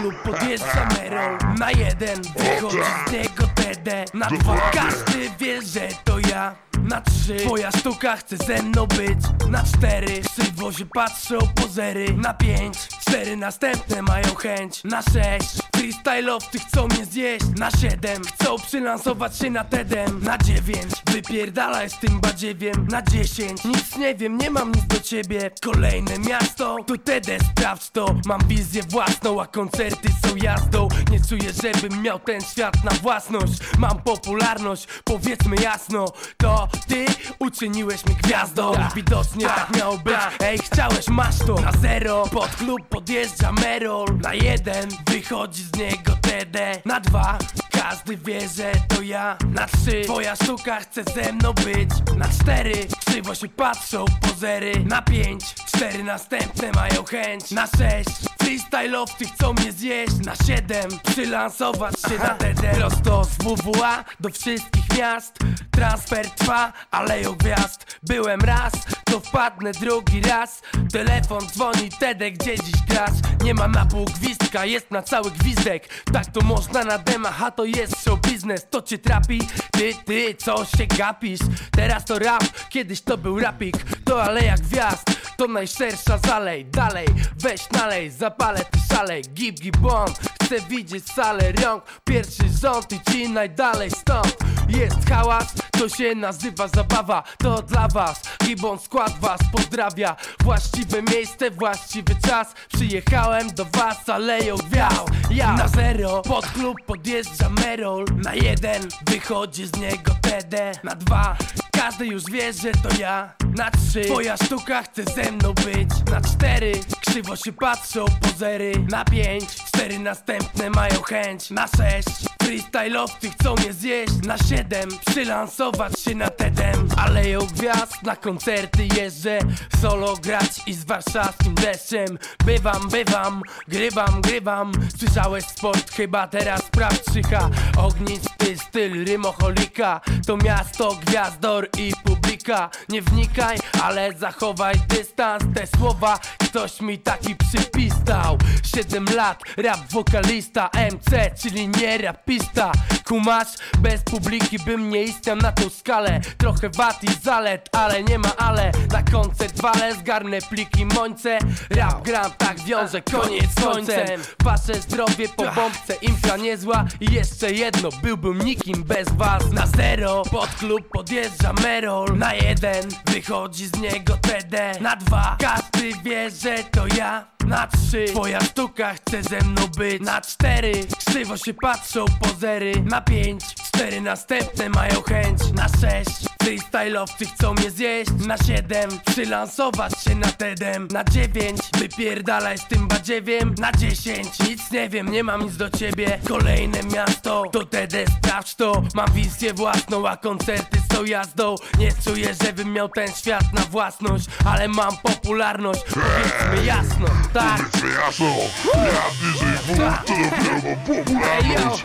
klub podjeżdża Merol Na jeden wychodzi z niego TD Na dwa. Każdy wie, że to ja na trzy. Twoja sztuka chce ze mną być. Na cztery. Krzywo się patrzą pozery Na pięć. Cztery następne mają chęć. Na sześć. Freestyle'owcy chcą mnie zjeść. Na siedem. Chcą przylansować się na TEDem Na dziewięć. Wypierdalaj z tym badziewiem. Na dziesięć. Nic nie wiem, nie mam nic do ciebie. Kolejne miasto Tu TED sprawdź to. Mam wizję własną, a koncerty są jazdą. Nie czuję, żebym miał ten świat na własność. Mam popularność, powiedzmy jasno. To ty uczyniłeś mnie gwiazdą Widocznie tak miało być. Ej, chciałeś, masz to. Na zero Pod klub podjeżdża Merol. Na jeden Wychodzi z niego TD Na dwa każdy wie, że to ja. Na trzy Twoja sztuka chce ze mną być. Na cztery Krzywo się patrzą pozery Na pięć Cztery następne mają chęć. Na sześć Freestyle'owcy chcą mnie zjeść. Na siedem Przylansować się na TD Prosto z WWA do wszystkich miast Transfer trwa, aleją gwiazd. Byłem raz, to wpadnę drugi raz. Telefon dzwoni, TD gdzie dziś grasz Nie ma na pół gwizdka, jest na cały gwizdek. Tak to można na demach, a to jest show biznes. To cię trapi, ty, ty, co się gapisz? Teraz to rap, kiedyś to był rapik. To aleja gwiazd, to najszersza zalej. Dalej, weź nalej, zapalę ty szalej. Gib, gib, bomb, chcę widzieć salę rąk. Pierwszy rząd i ci najdalej stąd. Jest hałas, to się nazywa zabawa. To dla was, Gibon skład was pozdrawia. Właściwe miejsce, właściwy czas. Przyjechałem do was, aleją gwiazd. Ja na zero, pod klub podjeżdża Merol. Na jeden, wychodzi z niego TD Na dwa, każdy już wie, że to ja. Na trzy, twoja sztuka chce ze mną być. Na cztery, krzywo się patrzą pozery Na pięć, cztery następne mają chęć. Na sześć, freestyle'owcy chcą mnie zjeść. Na siedem, przylansować się na TEDem. Aleją gwiazd, na koncerty jeżdżę. Solo grać i z warszawskim deszczem. Bywam, bywam, grywam, grywam. Słyszałeś sport, chyba teraz sprawdź Ognisty styl rymocholika To miasto gwiazdor i publika. Nie wnikaj, ale zachowaj dystans. Te słowa ktoś mi taki przypis dał Siedem lat, rap wokalista MC, czyli nie rapista. Kumasz, bez publiki bym nie istniał na tą skalę. Trochę wad i zalet, ale nie ma ale. Na koncert walę, zgarnę pliki mońce. Rap gram, tak wiąże, koniec końcem. Wasze zdrowie po bombce, infra niezła. I jeszcze jedno, byłbym nikim bez was. Na zero, pod klub podjeżdża Merol. Na jeden, wychodzi z niego TD Na dwa, każdy wie, że to ja na trzy. Twoja sztuka chce ze mną być. Na cztery Krzywo się patrzą pozery. Na pięć Cztery następne mają chęć. Na sześć Freestyle'owcy chcą mnie zjeść. Na siedem Przylansować się na TEDem. Na dziewięć Wypierdalaj z tym badziewiem. Na dziesięć Nic nie wiem, nie mam nic do ciebie. Kolejne miasto To TED sprawdź to. Mam wizję własną, a koncerty jazdą. Nie czuję, żebym miał ten świat na własność Ale mam popularność. Powiedzmy jasno, tak. Powiedzmy jasno, ja DJ W to dopiero mam popularność